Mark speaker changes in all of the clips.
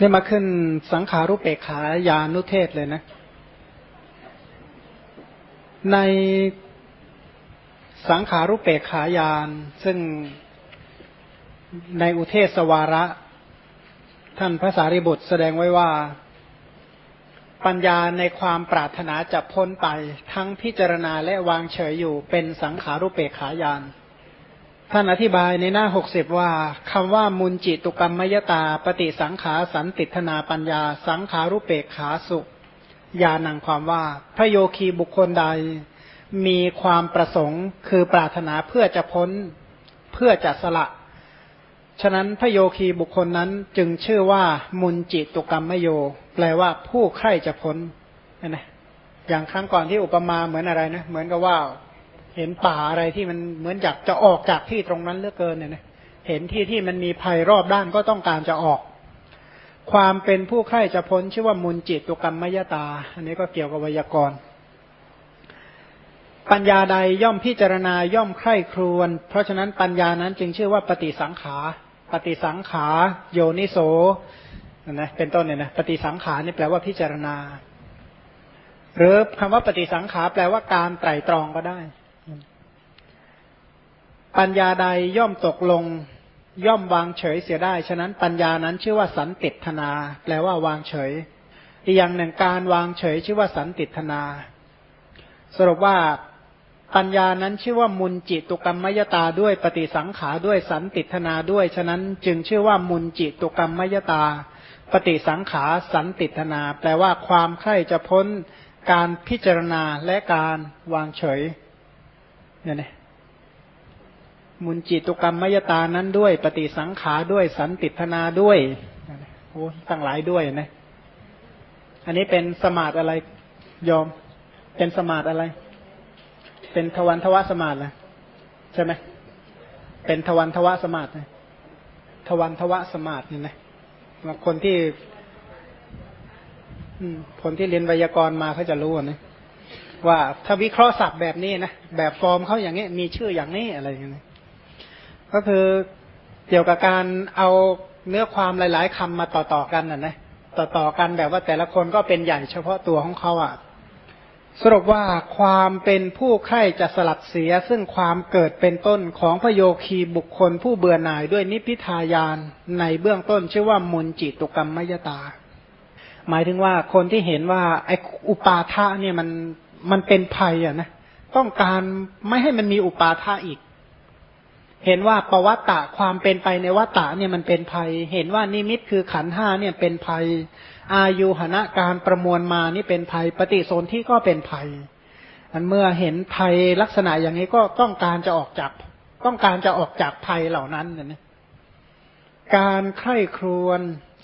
Speaker 1: นี่มาขึ้นสังขารุปเปกขายานุเทศเลยนะ ในสังขารุปเปกขายาน ซึ่งในอุเทศสวาระ ท่านพระสารีบุตรแสดงไว้ว่า ปัญญาในความปรารถนาจะพ้นไป ทั้งพิจารณาและวางเฉยอยู่เป็นสังขารุปเปกขายาน ท่านอธิบายในหน้าหกสิบว่าคำว่ามุนจิตุกรรมยตา ปฏิสังขาสันติธนาปัญญา สังขารุเปกขาสุยานังความว่า พระโยคีบุคคลใด มีความประสงค์ คือปรารถนาเพื่อจะพ้นเพื่อจะสละ ฉะนั้นพระโยคีบุคคลนั้นจึงชื่อว่า มุนจิตุกรรมโย แปลว่าผู้ใคร่จะพ้นนะอย่างครั้งก่อนที่อุปมาเหมือนอะไรนะเหมือนกับว่า เห็นป่าอะไรที่มันเหมือนอยากจะออกจากที่ตรงนั้นเหลือเกินเนี่ยนะเห็นที่ที่มันมีภัยรอบด้านก็ต้องการจะออก ความเป็นผู้ใคร่จะพ้นชื่อว่ามุนจิตตุกรรมมยตา อันนี้ก็เกี่ยวกับวยากรณ์ปัญญาใดย่อมพิจารณาย่อมใคร่ครวญเพราะฉะนั้นปัญญานั้นจึงชื่อว่าปฏิสังขา ปฏิสังขา โยนิโสนะเป็นต้นเนี่ยนะปฏิสังขานี่แปลว่าพิจารณา หรือคำว่าปฏิสังขาแปลว่าการไตรตรองก็ได้ ปัญญาใดย่อมตกลง ย่อมวางเฉยเสียได้ ฉะนั้นปัญญานั้นชื่อว่าสันติธนา แปลว่าวางเฉย อีกอย่างหนึ่งการวางเฉยชื่อว่าสันติธนา สรุปว่าปัญญานั้นชื่อว่ามุนจิตุกรรมมยตาด้วยปฏิสังขาด้วยสันติธนาด้วย ฉะนั้นจึงชื่อว่ามุนจิตุกรรมมยตา ปฏิสังขาสันติธนา แปลว่าความใคร่จะพ้นการพิจารณาและการวางเฉยเนี่ย มุนจิตุกรรมมยตานั้นด้วย ปฏิสังขาด้วยสันติธนาด้วยโอ้ตั้งหลายด้วยนะ อันนี้เป็นสมาธิอะไรยอม เป็นสมาธิอะไร เป็นทวันทวสมาธินะใช่ไหมเป็นทวันทวสมาธิทวันทวสมาธินี่นะคนที่คนที่เรียนไวยากรณ์มาเขาจะรู้นะว่าถ้าวิเคราะห์ศัพท์แบบนี้นะแบบฟอร์มเขาอย่างนี้ มีชื่ออย่างนี้อะไรอย่างนี้ ก็คือเกี่ยวกับการเอาเนื้อความหลาย ๆคำมาต่อๆกันน่ะนะต่อๆกันแบบว่าแต่ละคนก็เป็นใหญ่เฉพาะตัวของเขาอะสรุปว่าความเป็นผู้ใคร่จะสลัดเสีย ซึ่งความเกิดเป็นต้นของพโยคีบุคคลผู้เบื่อหน่ายด้วยนิพิทายานในเบื้องต้นชื่อว่ามุนจิตุกรรมมยตา หมายถึงว่าคนที่เห็นว่าไออุปาทะเนี่ยมันมันเป็นภัยอะนะต้องการไม่ให้มันมีอุปาทะอีก เห็นว่าปวัตตะความเป็นไปในวัตตะเนี่ยมันเป็นภัย เห็นว่านิมิตคือขันห้าเนี่ยเป็นภัย อายุหณะการประมวลมานี่เป็นภัย ปฏิโซนที่ก็เป็นภัย อันเมื่อเห็นภัยลักษณะอย่างนี้ก็ต้องการจะออกจากต้องการจะออกจากภัยเหล่านั้นนะการใคร่ครวญ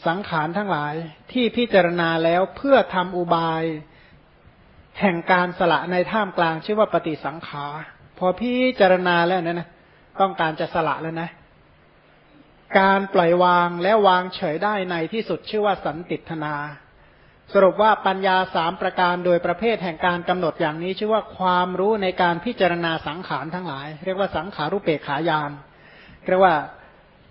Speaker 1: สังขารทั้งหลายที่พิจารณาแล้วเพื่อทำอุบาย แห่งการสละในท่ามกลางชื่อว่าปฏิสังขารพอพิจารณาแล้วนะนะ ต้องการจะสละแล้วนะ การปล่อยวางและวางเฉยได้ในที่สุดชื่อว่าสันติธนา สรุปว่าปัญญาสามประการโดยประเภทแห่งการกำหนดอย่างนี้ ชื่อว่าความรู้ในการพิจารณาสังขารทั้งหลาย เรียกว่าสังขารุเปกขายานเรียกว่า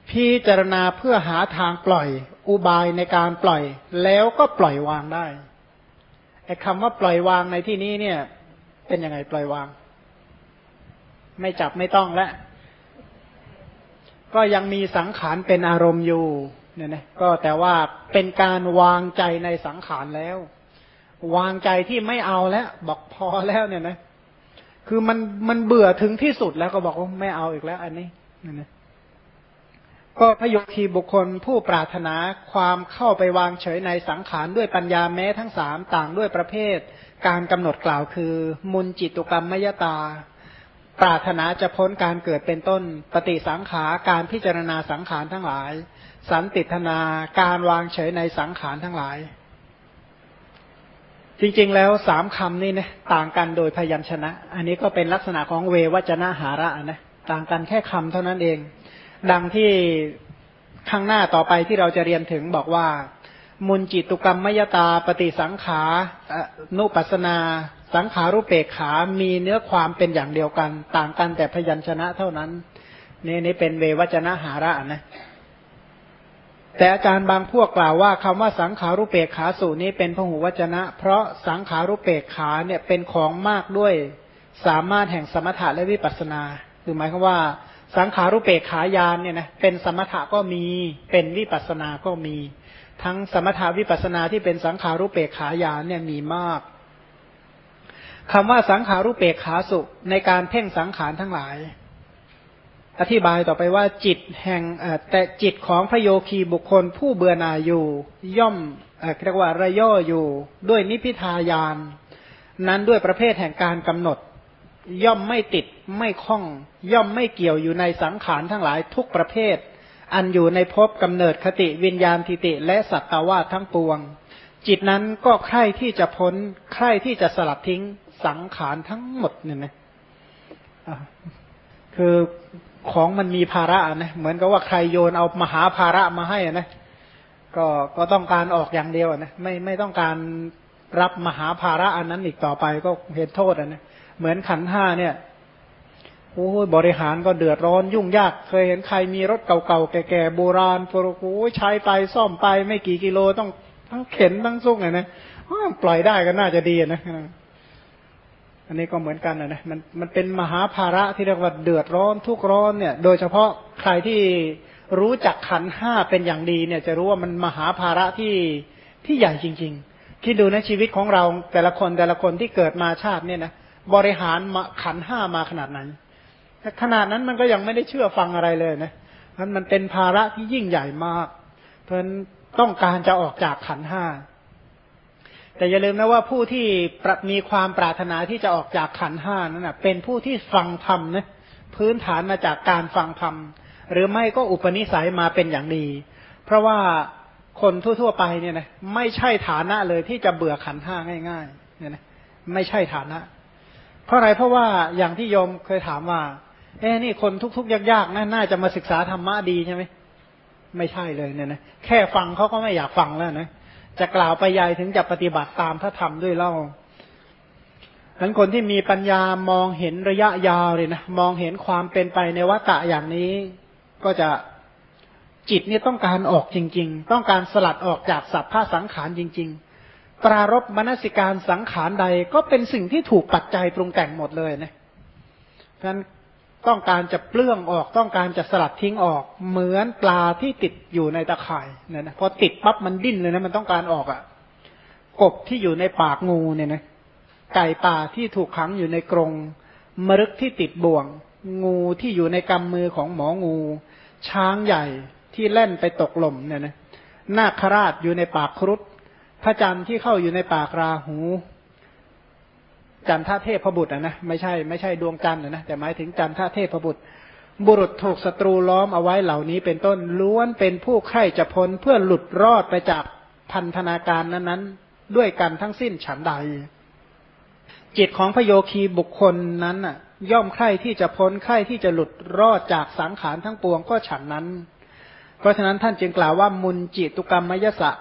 Speaker 1: พิจารณาเพื่อหาทางปล่อย อุบายในการปล่อย แล้วก็ปล่อยวางได้ไอ้คำว่าปล่อยวางในที่นี้เนี่ย เป็นยังไงปล่อยวาง ไม่จับไม่ต้องแล้ว ก็ยังมีสังขารเป็นอารมณ์อยู่เนี่ยนะก็แต่ว่าเป็นการวางใจในสังขารแล้ว วางใจที่ไม่เอาแล้ว บอกพอแล้วเนี่ยนะคือมันมันเบื่อถึงที่สุดแล้วก็บอกว่าไม่เอาอีกแล้ว อันนี้เนี่ยนะก็พยคีบุคคลผู้ปรารถนาความเข้าไปวางเฉยในสังขารด้วยปัญญาแม้ทั้งสามต่างด้วยประเภท การกำหนดกล่าวคือ มุนจิตุกรรมมยตา ปรารถนาจะพ้นการเกิดเป็นต้น ปฏิสังขารการพิจารณาสังขารทั้งหลาย สันติธนาการวางเฉยในสังขารทั้งหลาย จริงๆแล้วสามคำนี้นะต่างกันโดยพยัญชนะ อันนี้ก็เป็นลักษณะของเววจนะหาระนะต่างกันแค่คำเท่านั้นเอง ดังที่ข้างหน้าต่อไปที่เราจะเรียนถึงบอกว่า มุนจิตุกรรมมยตา ปฏิสังขานุปัสนา สังขารุเปกขา มีเนื้อความเป็นอย่างเดียวกัน ต่างกันแต่พยัญชนะเท่านั้น นี่นี่เป็นเววัจนะหาระนะ แต่อาจารย์บางพวกกล่าวว่าคำว่าสังขารุเปกขาสูนี้เป็นพหูวัจนะ เพราะสังขารุเปกขาเนี่ยเป็นของมากด้วยสามารถแห่งสมถะและวิปัสนาคือหมายความว่า สังขารุเปกขายานเนี่ยนะเป็นสมถะก็มีเป็นวิปัสนาก็มี ทั้งสมถาวิปัสนาที่เป็นสังขารุเปกขายานเนี่ยมีมาก คำว่าสังขารุเปกขาสุในการเพ่งสังขารทั้งหลาย อธิบายต่อไปว่าจิตแห่งแต่จิตของพระโยคีบุคคลผู้เบื่อหน่ายอยู่ ย่อมเรียกว่าระย่ออยู่ด้วยนิพิทายาน นั้นด้วยประเภทแห่งการกำหนด ย่อมไม่ติดไม่คล้อง ย่อมไม่เกี่ยวอยู่ในสังขารทั้งหลายทุกประเภท อันอยู่ในภพกำเนิดคติวิญญาณทิติ และสัตตาวาทั้งปวง จิตนั้นก็ใคร่ที่จะพ้นใคร่ที่จะสลัดทิ้ง สังขารทั้งหมดเนี่ยนะคือของมันมีภาระนะเหมือนกับว่าใครโยนเอามหาภาระมาให้นะก็ก็ต้องการออกอย่างเดียวนะไม่ไม่ต้องการรับมหาภาระอันนั้นอีกต่อไปก็เห็นโทษนะเหมือนขันห้าเนี่ยโอ้บริหารก็เดือดร้อนยุ่งยาก เคยเห็นใครมีรถเก่าๆ แก่ๆโบราณโปรโอ้ใช้ไปซ่อมไปไม่กี่กิโลต้องทั้งเข็นทั้งซุกไงนะปล่อยได้ก็น่าจะดีนะ อันนี้ก็เหมือนกันนะมันมันเป็นมหาภาระที่เรียกว่าเดือดร้อนทุกร้อนเนี่ย โดยเฉพาะใครที่รู้จักขันห้าเป็นอย่างดีเนี่ย จะรู้ว่ามันมหาภาระที่ที่ใหญ่จริง ๆ คิดดูนะชีวิตของเราแต่ละคนแต่ละคนที่เกิดมาชาติเนี่ยนะบริหารขันห้ามาขนาดนั้นขนาดนั้นมันก็ยังไม่ได้เชื่อฟังอะไรเลยนะมันมันเป็นภาระที่ยิ่งใหญ่มาก เพราะนั้นต้องการจะออกจากขันห้า แต่อย่าลืมนะว่าผู้ที่มีความปรารถนาที่จะออกจากขันห้านั่นนะเป็นผู้ที่ฟังธรรมนะพื้นฐานมาจากการฟังธรรมหรือไม่ก็อุปนิสัยมาเป็นอย่างดี เพราะว่าคนทั่ว ๆ ไปเนี่ยนะไม่ใช่ฐานะเลยที่จะเบื่อขันห้าง่ายๆเนี่ยนะไม่ใช่ฐานะ เพราะอะไรเพราะว่าอย่างที่โยมเคยถามว่า เอ้นี่คนทุกๆยากๆน่าจะมาศึกษาธรรมะดีใช่ไหมไม่ใช่เลยเนี่ยนะแค่ฟังเขาก็ไม่อยากฟังแล้วนะ จะกล่าวไปยายถึงจะปฏิบัติตามพระธรรมด้วยเล่าฉั้นคนที่มีปัญญามองเห็นระยะยาวเลยนะมองเห็นความเป็นไปในวัฏฏะอย่างนี้ ก็จะจิตนี่ต้องการออกจริง ๆ ต้องการสลัดออกจากสัพพะสังขารจริง ๆ ปรารบมนสิการสังขารใดก็เป็นสิ่งที่ถูกปัจจัยปรุงแต่งหมดเลยนะฉะนั้น ต้องการจะเปลื้องออกต้องการจะสลัดทิ้งออก เหมือนปลาที่ติดอยู่ในตะข่ายเนี่ยนะพอติดปั๊บมันดิ้นเลยนะมันต้องการออกอะ่ะกบที่อยู่ในปากงูเนี่ยนะไก่ป่าที่ถูกขังอยู่ในกรงมรึกที่ติดบ่วง งูที่อยู่ในกำมือของหมองู ช้างใหญ่ที่เล่นไปตกหล่มเนี่ยนะนาคราชอยู่ในปากครุฑพระจันทร์ที่เข้าอยู่ในปากราหู จันทเทพบุตรนะไม่ใช่ไม่ใช่ดวงจันทร์นะแต่หมายถึงจันทเทพบุตร บุรุษถูกศัตรูล้อมเอาไว้เหล่านี้ เป็นต้นล้วนเป็นผู้ใคร่จะพ้นเพื่อหลุดรอดไปจากพันธนาการนั้นๆ ด้วยกันทั้งสิ้นฉันใด จิตของพโยคีบุคคลนั้นน่ะ ย่อมใคร่ที่จะพ้นใคร่ที่จะหลุดรอดจากสังขารทั้งปวงก็ฉันนั้น เพราะฉะนั้นท่านจึงกล่าวว่ามุนจิตุกรรมมยสะ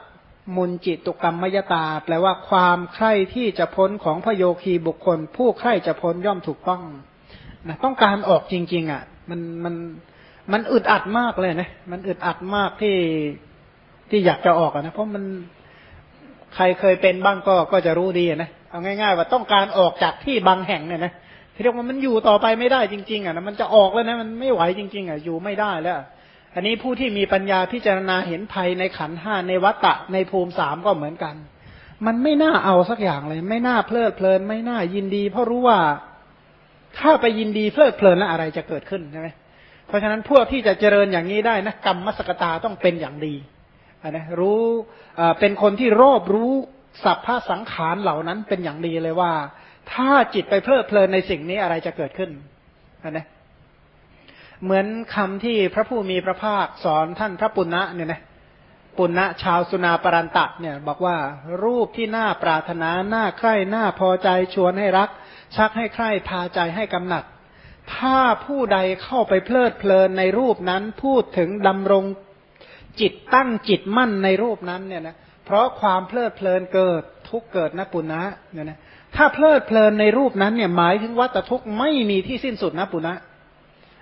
Speaker 1: มุนจิตุกรรมมยตา แปลว่าความใคร่ที่จะพ้นของพโยคีบุคคล ผู้ใคร่จะพ้นย่อมถูกต้องนะต้องการออกจริง ๆ อะ มันมันมันอึดอัดมากเลยนะมันอึดอัดมากที่ที่อยากจะออกนะเพราะมันใครเคยเป็นบ้างก็ก็จะรู้ดีนะเอาง่ายๆ ว่าต้องการออกจากที่บางแห่งเนี่ยนะที่เรียกว่ามันอยู่ต่อไปไม่ได้จริง ๆ อะนะมันจะออกแล้วนะมันไม่ไหวจริง ๆ อะอยู่ไม่ได้แล้ว อันนี้ผู้ที่มีปัญญาพิจารณาเห็นภัยในขันห้าในวัตตะในภูมิสามก็เหมือนกัน มันไม่น่าเอาสักอย่างเลย ไม่น่าเพลิดเพลิน ไม่น่ายินดี เพราะรู้ว่าถ้าไปยินดีเพลิดเพลินแล้วอะไรจะเกิดขึ้นใช่ไหมเพราะฉะนั้นพวกที่จะเจริญอย่างนี้ได้นะกรรมมสกตาต้องเป็นอย่างดีนะรู้เป็นคนที่รอบรู้สัพพะสังขารเหล่านั้นเป็นอย่างดีเลยว่า ถ้าจิตไปเพลิดเพลินในสิ่งนี้อะไรจะเกิดขึ้นนะ เหมือนคำที่พระผู้มีพระภาคสอนท่านพระปุณณะเนี่ยนะปุณณะชาวสุนาปรันตะเนี่ยบอกว่ารูปที่น่าปรารถนาน่าใคร่น่าพอใจชวนให้รัก ชักให้ใคร่พาใจให้กำหนัด ถ้าผู้ใดเข้าไปเพลิดเพลินในรูปนั้นพูดถึงดำรงจิตตั้งจิตมั่นในรูปนั้นเนี่ยนะเพราะความเพลิดเพลินเกิดทุกเกิดนะปุณณะเนี่ยนะถ้าเพลิดเพลินในรูปนั้นเนี่ยหมายถึงว่าตทุกไม่มีที่สิ้นสุดนะปุณณะ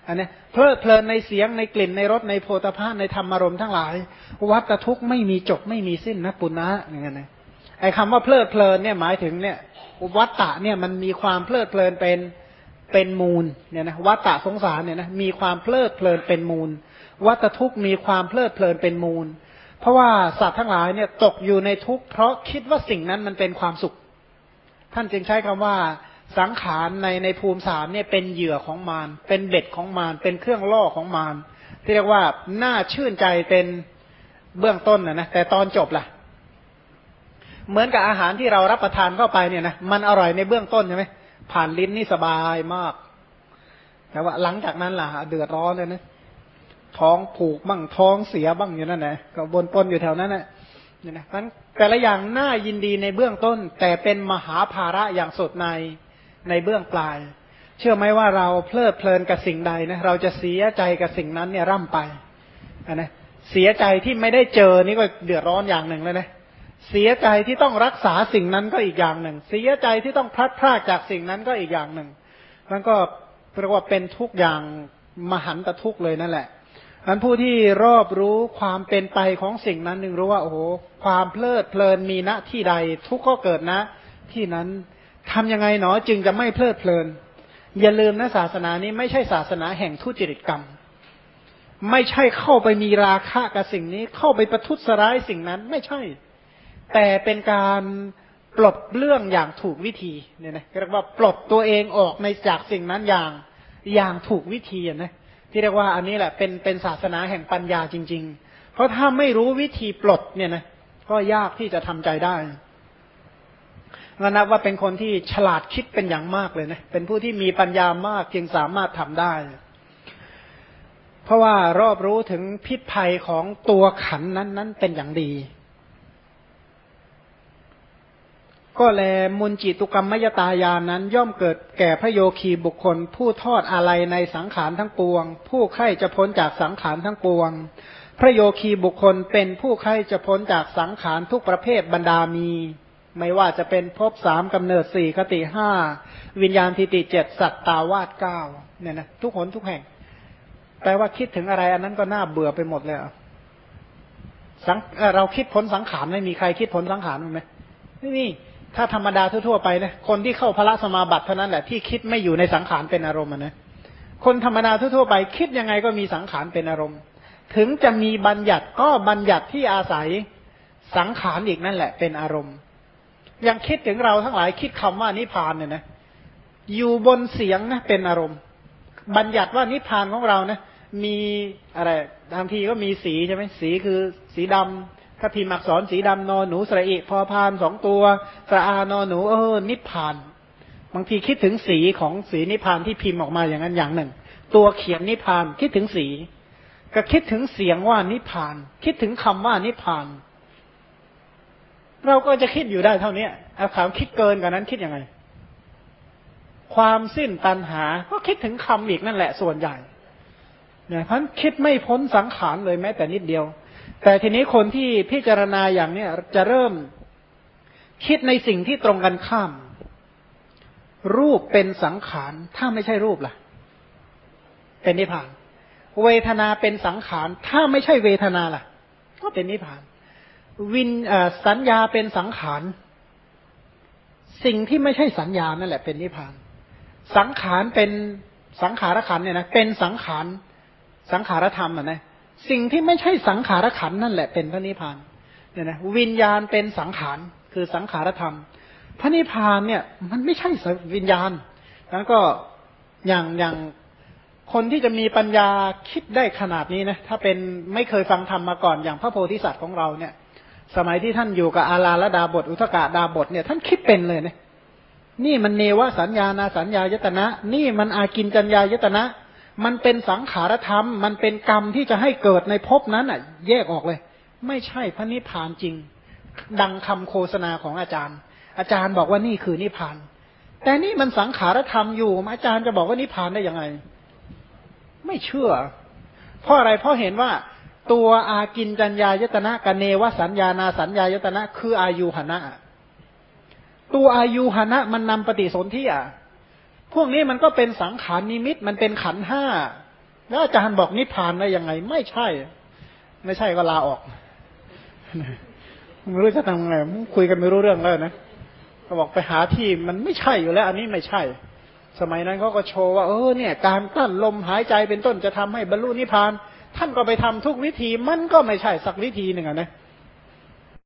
Speaker 1: อันนี้เพลิดเพลินในเสียงในกลิ่นในรสในโพธาภาในธรรมารมทั้งหลาย วัตทุกข์ไม่มีจบไม่มีสิ้นนะปุณณะอย่างเงี้ยนะไอ้คำว่าเพลิดเพลินเนี่ยหมายถึงเนี่ยวัตตะเนี่ยมันมีความเพลิดเพลินเป็นเป็นมูลเนี่ยนะวัตตะสงสารเนี่ยนะมีความเพลิดเพลินเป็นมูล วัตทุกข์มีความเพลิดเพลินเป็นมูล เพราะว่าสัตว์ทั้งหลายเนี่ยตกอยู่ในทุกข์เพราะคิดว่าสิ่งนั้นมันเป็นความสุข ท่านจึงใช้คำว่า สังขารในในภูมิสามเนี่ยเป็นเหยื่อของมารเป็นเบ็ดของมารเป็นเครื่องล่อของมารที่เรียกว่าน่าชื่นใจเป็นเบื้องต้นนะนะแต่ตอนจบล่ะ เหมือนกับอาหารที่เรารับประทานเข้าไปเนี่ยนะมันอร่อยในเบื้องต้นใช่ไหมผ่านลิ้นนี่สบายมาก แต่ว่าหลังจากนั้นล่ะ เดือดร้อนเลยนะท้องผูกบ้างท้องเสียบ้างอยู่นั่นแหละก็บนปนอยู่แถวนั้นแหละเนี่ยนะนั้นแต่ละอย่างน่ายินดีในเบื้องต้น แต่เป็นมหาภาระอย่างสุดใน ในเบื้องปลาย เชื่อไหมว่าเราเพลิดเพลินกับสิ่งใดนะเราจะเสียใจกับสิ่งนั้นเนี่ยร่ำไปนะเสียใจที่ไม่ได้เจอนี่ก็เดือดร้อนอย่างหนึ่งเลยนะเสียใจที่ต้องรักษาสิ่งนั้นก็อีกอย่างหนึ่ง เสียใจที่ต้องพลัดพรากจากสิ่งนั้นก็อีกอย่างหนึ่งมันก็เรียกว่าเป็นทุกอย่างมหันตทุกเลยนั่นแหละอันผู้ที่รอบรู้ความเป็นไปของสิ่งนั้นหนึ่งรู้ว่าโอ้โหความเพลิดเพลินมีณที่ใด ทุกข์ก็เกิดนะ ที่นั้น ทำยังไงหนอจึงจะไม่เพลิดเพลิน อย่าลืมนะศาสนานี้ไม่ใช่ศาสนาแห่งทุจริตกรรม ไม่ใช่เข้าไปมีราคะกับสิ่งนี้ เข้าไปประทุษร้ายสิ่งนั้นไม่ใช่ แต่เป็นการปลดเรื่องอย่างถูกวิธีเนี่ยนะเรียกว่าปลดตัวเองออกในจากสิ่งนั้นอย่างอย่างถูกวิธีนะที่เรียกว่าอันนี้แหละเป็นเป็นศาสนาแห่งปัญญาจริง ๆ เพราะถ้าไม่รู้วิธีปลดเนี่ยนะก็ยากที่จะทำใจได้ ก็นับว่าเป็นคนที่ฉลาดคิดเป็นอย่างมากเลยนะ เป็นผู้ที่มีปัญญามากจึงสามารถทำได้ เพราะว่ารอบรู้ถึงพิษภัยของตัวขันนั้นนั้นเป็นอย่างดี ก็แลมุนจิตุกรรมมยตายานั้น ย่อมเกิดแก่พระโยคีบุคคล ผู้ทอดอะไรในสังขารทั้งปวง ผู้ใคร่จะพ้นจากสังขารทั้งปวง พระโยคีบุคคลเป็นผู้ใคร่จะพ้นจากสังขารทุกประเภทบรรดามี ไม่ว่าจะเป็นภพสามกำเนิดสี่คติห้าวิญญาณทิติเจ็ดสัตตาวาสเก้าเนี่ยนะทุกหนทุกแห่งแปลว่าคิดถึงอะไร อันนั้นก็น่าเบื่อไปหมดเลยสังเราคิดผลสังขารไม่มีใครคิดผลสังขารไหมไม่มีถ้าธรรมดาทั่วๆไปนะคนที่เข้าพระสมาบัติเท่านั้นแหละที่คิดไม่อยู่ในสังขารเป็นอารมณ์นะคนธรรมดาทั่วๆไป คิดยังไงก็มีสังขารเป็นอารมณ์ ถึงจะมีบัญญัติก็บัญญัติที่อาศัยสังขารอีกนั่นแหละเป็นอารมณ์ ยังคิดถึงเราทั้งหลายคิดคำว่านิพานเนี่ยนะอยู่บนเสียงนะเป็นอารมณ์ บัญญัติว่านิพานของเรานะมีอะไรบางทีก็มีสีใช่ไหมสีคือสีดำถ้าพิมพ์อักษรสีดำนอนหนูสระอิพอพานสองตัวสระอานอนหนูเออนิพาน บางทีคิดถึงสีของสีนิพานที่พิมพ์ออกมาอย่างนั้นอย่างหนึ่ง ตัวเขียนนิพานคิดถึงสี ก็คิดถึงเสียงว่านิพาน คิดถึงคำว่านิพาน เราก็จะคิดอยู่ได้เท่านี้เอาถามคิดเกินกว่านั้นคิดยังไง ความสิ้นตัณหา ก็คิดถึงคำอีกนั่นแหละส่วนใหญ่เนี่ยพันคิดไม่พ้นสังขารเลยแม้แต่นิดเดียว แต่ทีนี้คนที่พิจารณาอย่างเนี้ยจะเริ่มคิดในสิ่งที่ตรงกันข้าม รูปเป็นสังขาร ถ้าไม่ใช่รูปล่ะ เป็นนิพพาน เวทนาเป็นสังขาร ถ้าไม่ใช่เวทนาล่ะ ก็เป็นนิพพาน วินสัญญาเป็นสังขาร สิ่งที่ไม่ใช่สัญญานั่นแหละเป็นนิพพาน สังขารเป็นสังขารขันเนี่ยนะเป็นสังขารสังขารธรรมอะนะสิ่งที่ไม่ใช่สังขารขันนั่นแหละเป็นพระนิพพานเนี่ยนะวิญญาณเป็นสังขารคือสังขารธรรม พระนิพพานเนี่ย มันไม่ใช่วิญญาณแล้วก็อย่างอย่างคนที่จะมีปัญญาคิดได้ขนาดนี้นะถ้าเป็นไม่เคยฟังธรรมมาก่อนอย่างพระโพธิสัตว์ของเราเนี่ย สมัยที่ท่านอยู่กับอาลาละดาบท อุทกาดาบทเนี่ยท่านคิดเป็นเลยเนี่ยนี่มันเนวสัญญานาสัญญายตนะ นี่มันอากินจัญญายตนะ มันเป็นสังขารธรรม มันเป็นกรรมที่จะให้เกิดในภพนั้นอะ แยกออกเลย ไม่ใช่พระนิพพานจริง ดังคำโฆษณาของอาจารย์ อาจารย์บอกว่านี่คือนิพพาน แต่นี่มันสังขารธรรมอยู่ อาจารย์จะบอกว่านิพพานได้ยังไง ไม่เชื่อ เพราะอะไรเพราะเห็นว่า ตัวอากินจัญญายตนะกับเนวสัญญานาสัญญายตนะ คืออายุหนะ ตัวอายุหนะมันนำปฏิสนธิอะพวกนี้มันก็เป็นสังขารนิมิตมันเป็นขันห้าแล้วอาจารย์บอกนิพพานได้ยังไง ไม่ใช่ ไม่ใช่ก็ลาออกไม่รู้จะทำไงคุยกันไม่รู้เรื่องแล้วนะก็บอกไปหาที่มันไม่ใช่อยู่แล้ว อันนี้ไม่ใช่ สมัยนั้นเขาก็โชว์ว่าเออเนี่ย การกลั้นลมหายใจเป็นต้นจะทำให้บรรลุนิพพาน ท่านก็ไปทำทุกวิธีมันก็ไม่ใช่สักวิธีหนึ่งนะนะ